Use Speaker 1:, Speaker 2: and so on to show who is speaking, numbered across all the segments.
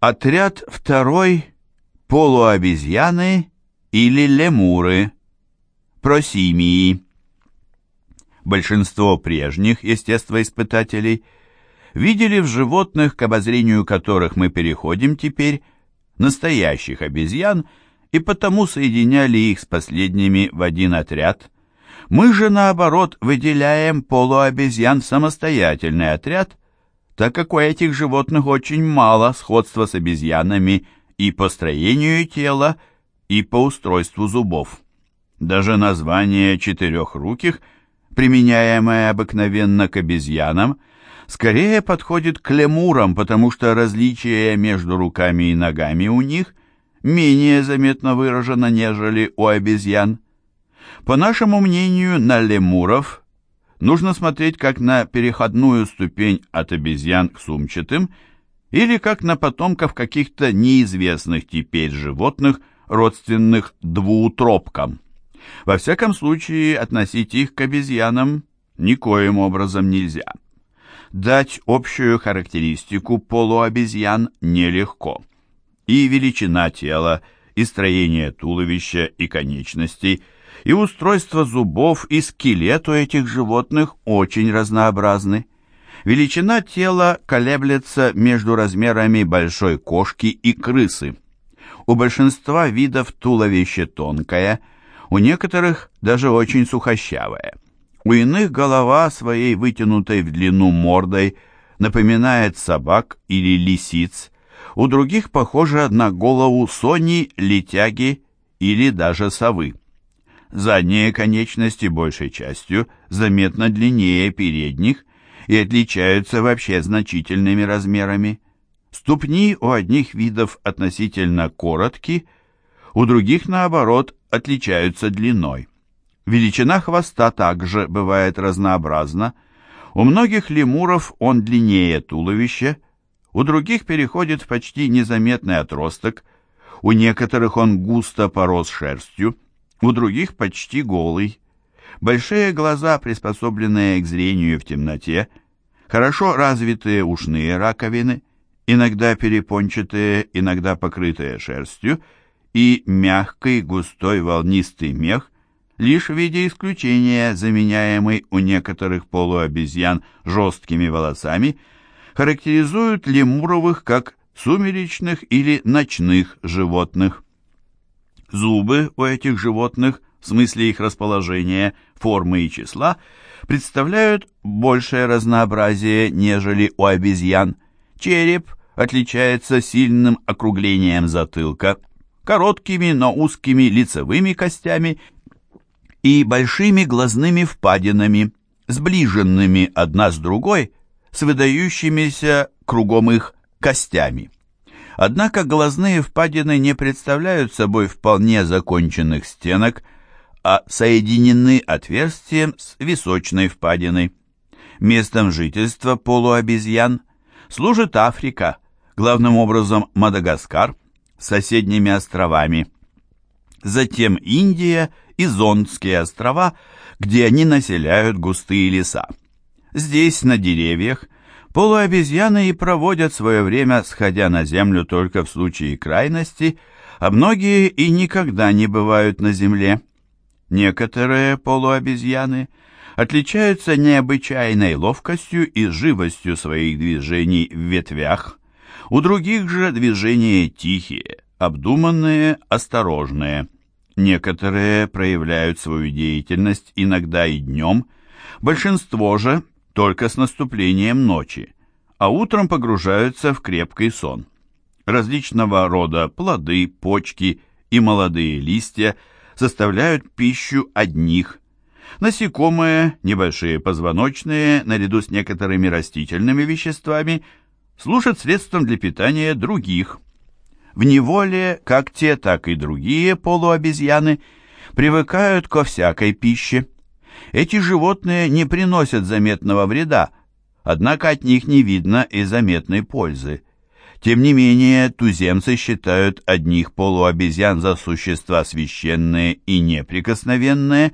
Speaker 1: Отряд второй – полуобезьяны или лемуры, просимии. Большинство прежних естествоиспытателей видели в животных, к обозрению которых мы переходим теперь, настоящих обезьян и потому соединяли их с последними в один отряд. Мы же, наоборот, выделяем полуобезьян в самостоятельный отряд, так как у этих животных очень мало сходства с обезьянами и по строению тела, и по устройству зубов. Даже название четырехруких, применяемое обыкновенно к обезьянам, скорее подходит к лемурам, потому что различие между руками и ногами у них менее заметно выражено, нежели у обезьян. По нашему мнению, на лемуров нужно смотреть как на переходную ступень от обезьян к сумчатым или как на потомков каких-то неизвестных теперь животных, родственных двуутробкам. Во всяком случае, относить их к обезьянам никоим образом нельзя. Дать общую характеристику полуобезьян нелегко. И величина тела, и строение туловища и конечностей – и устройство зубов и скелет у этих животных очень разнообразны. Величина тела колеблется между размерами большой кошки и крысы. У большинства видов туловище тонкое, у некоторых даже очень сухощавое. У иных голова своей вытянутой в длину мордой напоминает собак или лисиц, у других похожа на голову сони, летяги или даже совы. Задние конечности большей частью заметно длиннее передних и отличаются вообще значительными размерами. Ступни у одних видов относительно коротки, у других, наоборот, отличаются длиной. Величина хвоста также бывает разнообразна. У многих лемуров он длиннее туловища, у других переходит в почти незаметный отросток, у некоторых он густо порос шерстью, у других почти голый. Большие глаза, приспособленные к зрению в темноте, хорошо развитые ушные раковины, иногда перепончатые, иногда покрытые шерстью, и мягкий, густой, волнистый мех, лишь в виде исключения, заменяемый у некоторых полуобезьян жесткими волосами, характеризуют лемуровых как сумеречных или ночных животных. Зубы у этих животных, в смысле их расположения, формы и числа, представляют большее разнообразие, нежели у обезьян. Череп отличается сильным округлением затылка, короткими, но узкими лицевыми костями и большими глазными впадинами, сближенными одна с другой, с выдающимися кругом их костями. Однако глазные впадины не представляют собой вполне законченных стенок, а соединены отверстием с височной впадиной. Местом жительства полуобезьян служит Африка, главным образом Мадагаскар, с соседними островами. Затем Индия и Зондские острова, где они населяют густые леса. Здесь, на деревьях, Полуобезьяны и проводят свое время, сходя на землю только в случае крайности, а многие и никогда не бывают на земле. Некоторые полуобезьяны отличаются необычайной ловкостью и живостью своих движений в ветвях. У других же движения тихие, обдуманные, осторожные. Некоторые проявляют свою деятельность иногда и днем, большинство же только с наступлением ночи, а утром погружаются в крепкий сон. Различного рода плоды, почки и молодые листья составляют пищу одних. Насекомые, небольшие позвоночные, наряду с некоторыми растительными веществами, служат средством для питания других. В неволе как те, так и другие полуобезьяны привыкают ко всякой пище. Эти животные не приносят заметного вреда, однако от них не видно и заметной пользы. Тем не менее, туземцы считают одних полуобезьян за существа священные и неприкосновенные,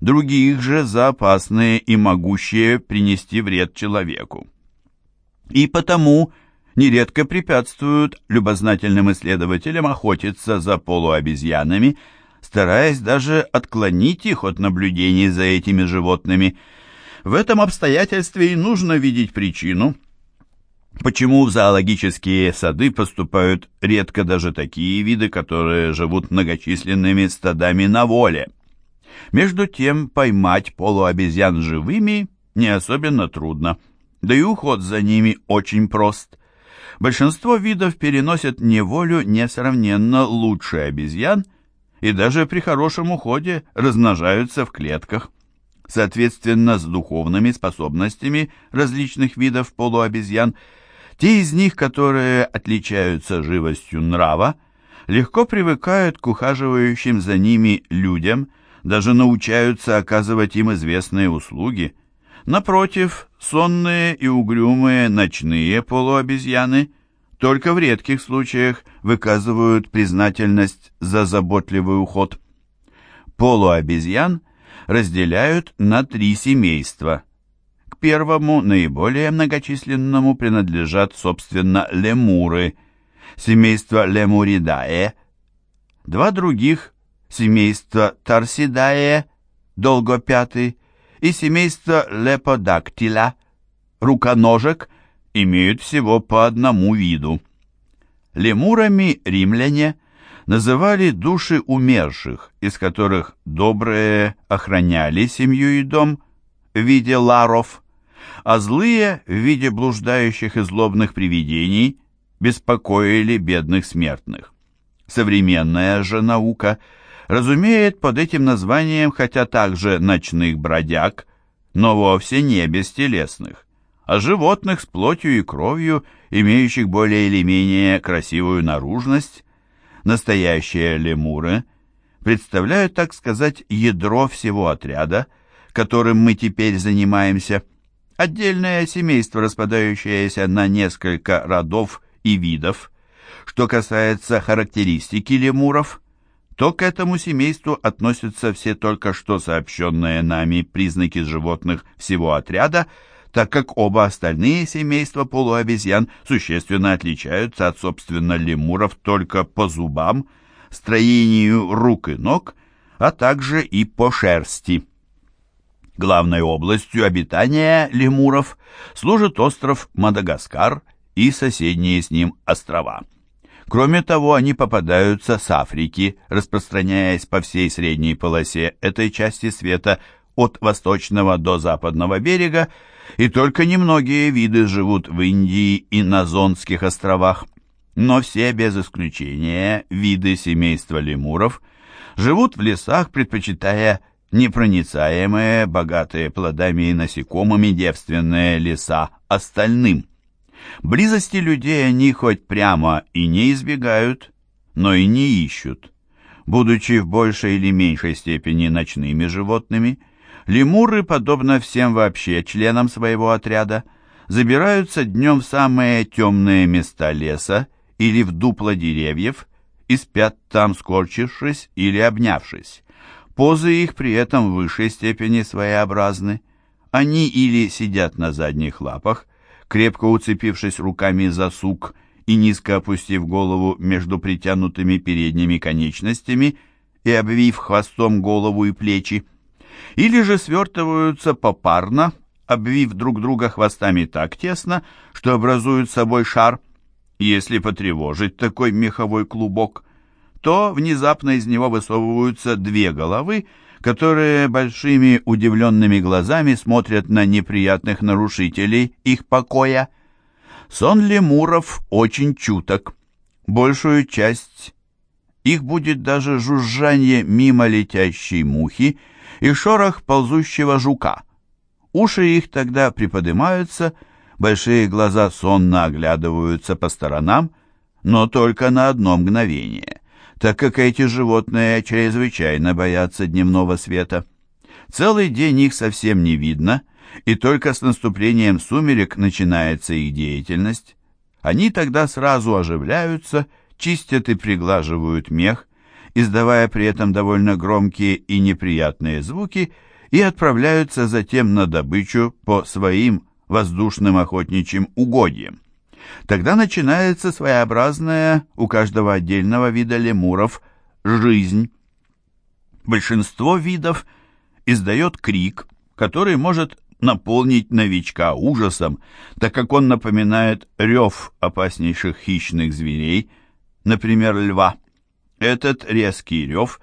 Speaker 1: других же за опасные и могущие принести вред человеку. И потому нередко препятствуют любознательным исследователям охотиться за полуобезьянами, стараясь даже отклонить их от наблюдений за этими животными. В этом обстоятельстве и нужно видеть причину, почему в зоологические сады поступают редко даже такие виды, которые живут многочисленными стадами на воле. Между тем поймать полуобезьян живыми не особенно трудно, да и уход за ними очень прост. Большинство видов переносят неволю несравненно лучше обезьян и даже при хорошем уходе размножаются в клетках. Соответственно, с духовными способностями различных видов полуобезьян, те из них, которые отличаются живостью нрава, легко привыкают к ухаживающим за ними людям, даже научаются оказывать им известные услуги. Напротив, сонные и угрюмые ночные полуобезьяны только в редких случаях выказывают признательность за заботливый уход. Полуобезьян разделяют на три семейства. К первому, наиболее многочисленному, принадлежат, собственно, лемуры, семейство лемуридае, два других – семейство торсидае, долгопятый, и семейство леподактиля, руконожек, имеют всего по одному виду. Лемурами римляне называли души умерших, из которых добрые охраняли семью и дом в виде ларов, а злые в виде блуждающих и злобных привидений беспокоили бедных смертных. Современная же наука – разумеет под этим названием хотя также ночных бродяг, но вовсе не бестелесных, а животных с плотью и кровью, имеющих более или менее красивую наружность. Настоящие лемуры представляют, так сказать, ядро всего отряда, которым мы теперь занимаемся, отдельное семейство, распадающееся на несколько родов и видов. Что касается характеристики лемуров – то к этому семейству относятся все только что сообщенные нами признаки животных всего отряда, так как оба остальные семейства полуобезьян существенно отличаются от, собственно, лемуров только по зубам, строению рук и ног, а также и по шерсти. Главной областью обитания лемуров служит остров Мадагаскар и соседние с ним острова. Кроме того, они попадаются с Африки, распространяясь по всей средней полосе этой части света от восточного до западного берега, и только немногие виды живут в Индии и на Зонских островах. Но все без исключения виды семейства лемуров живут в лесах, предпочитая непроницаемые, богатые плодами и насекомыми девственные леса остальным. Близости людей они хоть прямо и не избегают, но и не ищут. Будучи в большей или меньшей степени ночными животными, лемуры, подобно всем вообще членам своего отряда, забираются днем в самые темные места леса или в дупла деревьев и спят там, скорчившись или обнявшись. Позы их при этом в высшей степени своеобразны. Они или сидят на задних лапах, крепко уцепившись руками за сук и низко опустив голову между притянутыми передними конечностями и обвив хвостом голову и плечи, или же свертываются попарно, обвив друг друга хвостами так тесно, что образуют собой шар. Если потревожить такой меховой клубок, то внезапно из него высовываются две головы, которые большими удивленными глазами смотрят на неприятных нарушителей их покоя. Сон лемуров очень чуток. Большую часть их будет даже жужжание мимо летящей мухи и шорох ползущего жука. Уши их тогда приподнимаются, большие глаза сонно оглядываются по сторонам, но только на одно мгновение так как эти животные чрезвычайно боятся дневного света. Целый день их совсем не видно, и только с наступлением сумерек начинается их деятельность. Они тогда сразу оживляются, чистят и приглаживают мех, издавая при этом довольно громкие и неприятные звуки, и отправляются затем на добычу по своим воздушным охотничьим угодьям. Тогда начинается своеобразная у каждого отдельного вида лемуров жизнь. Большинство видов издает крик, который может наполнить новичка ужасом, так как он напоминает рев опаснейших хищных зверей, например, льва. Этот резкий рев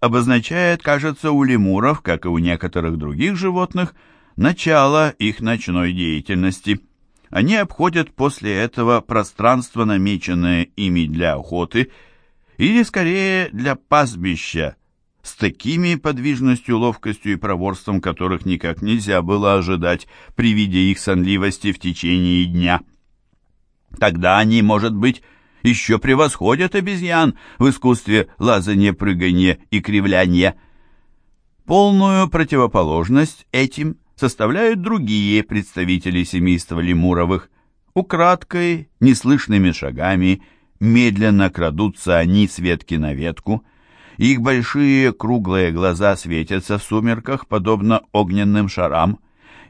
Speaker 1: обозначает, кажется, у лемуров, как и у некоторых других животных, начало их ночной деятельности. Они обходят после этого пространство, намеченное ими для охоты, или скорее для пастбища, с такими подвижностью, ловкостью и проворством, которых никак нельзя было ожидать при виде их сонливости в течение дня. Тогда они, может быть, еще превосходят обезьян в искусстве лазания, прыгания и кривляния. Полную противоположность этим составляют другие представители семейства лемуровых. Украдкой, неслышными шагами, медленно крадутся они с ветки на ветку – их большие круглые глаза светятся в сумерках, подобно огненным шарам.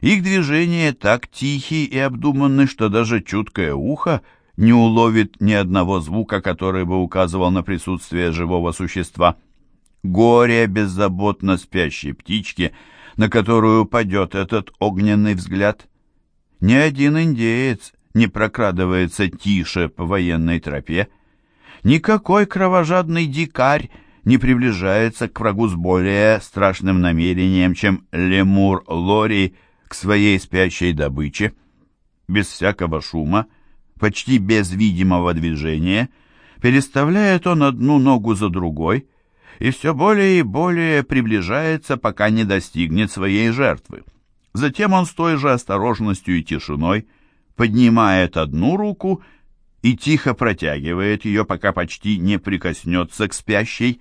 Speaker 1: Их движения так тихи и обдуманны, что даже чуткое ухо не уловит ни одного звука, который бы указывал на присутствие живого существа. Горе беззаботно спящей птички, на которую падет этот огненный взгляд. Ни один индеец не прокрадывается тише по военной тропе. Никакой кровожадный дикарь не приближается к врагу с более страшным намерением, чем лемур Лори к своей спящей добыче. Без всякого шума, почти без видимого движения, переставляет он одну ногу за другой и все более и более приближается, пока не достигнет своей жертвы. Затем он с той же осторожностью и тишиной поднимает одну руку и тихо протягивает ее, пока почти не прикоснется к спящей.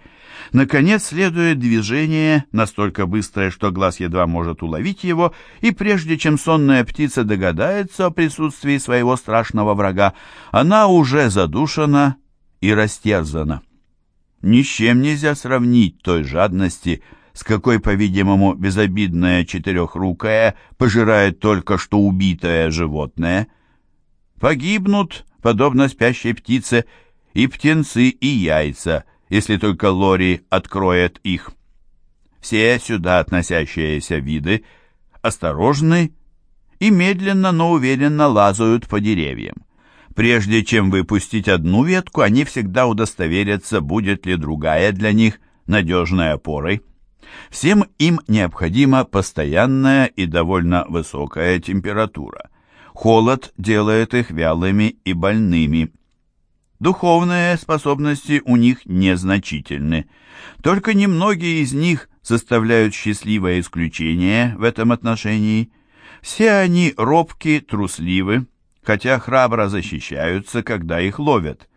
Speaker 1: Наконец следует движение, настолько быстрое, что глаз едва может уловить его, и прежде чем сонная птица догадается о присутствии своего страшного врага, она уже задушена и растерзана. Ни с чем нельзя сравнить той жадности, с какой, по-видимому, безобидное четырехрукое пожирает только что убитое животное. Погибнут подобно спящей птице, и птенцы, и яйца, если только Лори откроет их. Все сюда относящиеся виды осторожны и медленно, но уверенно лазают по деревьям. Прежде чем выпустить одну ветку, они всегда удостоверятся, будет ли другая для них надежной опорой. Всем им необходима постоянная и довольно высокая температура. Холод делает их вялыми и больными. Духовные способности у них незначительны. Только немногие из них составляют счастливое исключение в этом отношении. Все они робки, трусливы, хотя храбро защищаются, когда их ловят.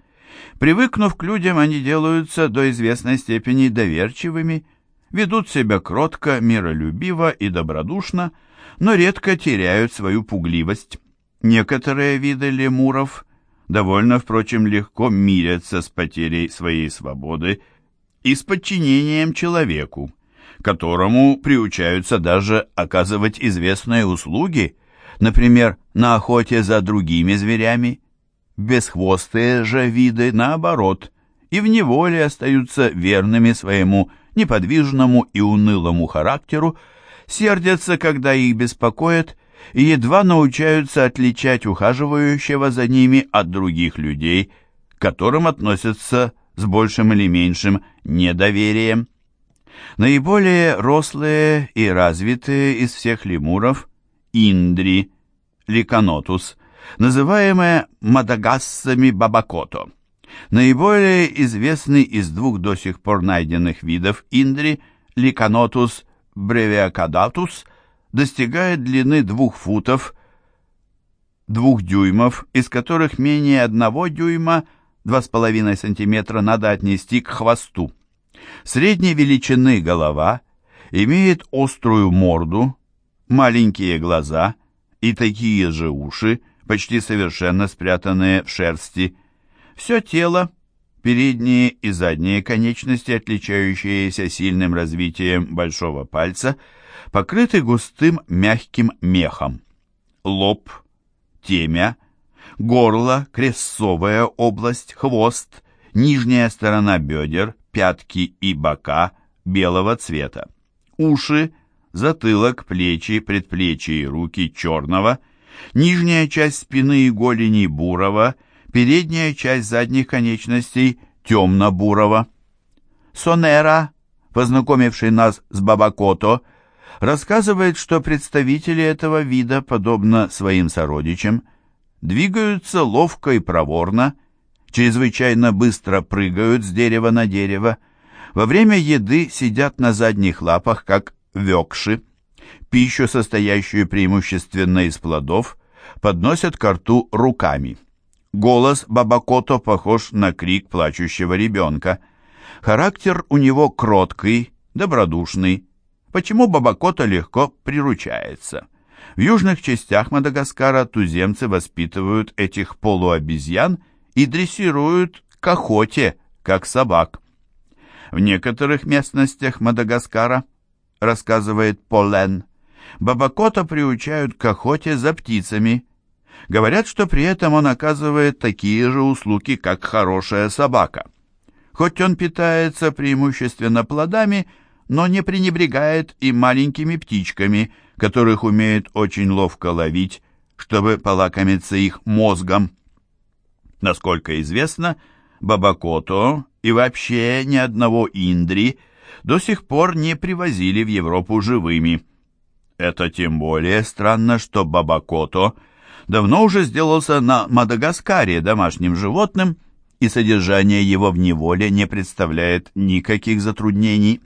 Speaker 1: Привыкнув к людям, они делаются до известной степени доверчивыми, ведут себя кротко, миролюбиво и добродушно, но редко теряют свою пугливость. Некоторые виды лемуров довольно, впрочем, легко мирятся с потерей своей свободы и с подчинением человеку, которому приучаются даже оказывать известные услуги, например, на охоте за другими зверями. Бесхвостые же виды, наоборот, и в неволе остаются верными своему неподвижному и унылому характеру, сердятся, когда их беспокоят, и едва научаются отличать ухаживающего за ними от других людей, к которым относятся с большим или меньшим недоверием. Наиболее рослые и развитые из всех лемуров – индри, ликанотус, называемые мадагассами бабакото. Наиболее известный из двух до сих пор найденных видов индри – ликанотус бревиакадатус – достигает длины двух футов, двух дюймов, из которых менее одного дюйма, два с половиной сантиметра, надо отнести к хвосту. Средней величины голова имеет острую морду, маленькие глаза и такие же уши, почти совершенно спрятанные в шерсти. Все тело, передние и задние конечности, отличающиеся сильным развитием большого пальца – покрыты густым мягким мехом. Лоб, темя горло, крестцовая область, хвост, нижняя сторона бедер, пятки и бока белого цвета, уши, затылок, плечи, предплечья и руки черного, нижняя часть спины и голени бурого, передняя часть задних конечностей темно-бурого. Сонера, познакомивший нас с Бабакото, рассказывает, что представители этого вида, подобно своим сородичам, двигаются ловко и проворно, чрезвычайно быстро прыгают с дерева на дерево, во время еды сидят на задних лапах, как векши. Пищу, состоящую преимущественно из плодов, подносят к рту руками. Голос Бабакото похож на крик плачущего ребенка. Характер у него кроткий, добродушный. Почему Бабакото легко приручается? В южных частях Мадагаскара туземцы воспитывают этих полуобезьян и дрессируют к охоте, как собак. В некоторых местностях Мадагаскара, рассказывает Полен, Бабакота приучают к охоте за птицами. Говорят, что при этом он оказывает такие же услуги, как хорошая собака. Хоть он питается преимущественно плодами, но не пренебрегает и маленькими птичками, которых умеет очень ловко ловить, чтобы полакомиться их мозгом. Насколько известно, Бабакото и вообще ни одного Индри до сих пор не привозили в Европу живыми. Это тем более странно, что Бабакото давно уже сделался на Мадагаскаре домашним животным, и содержание его в неволе не представляет никаких затруднений.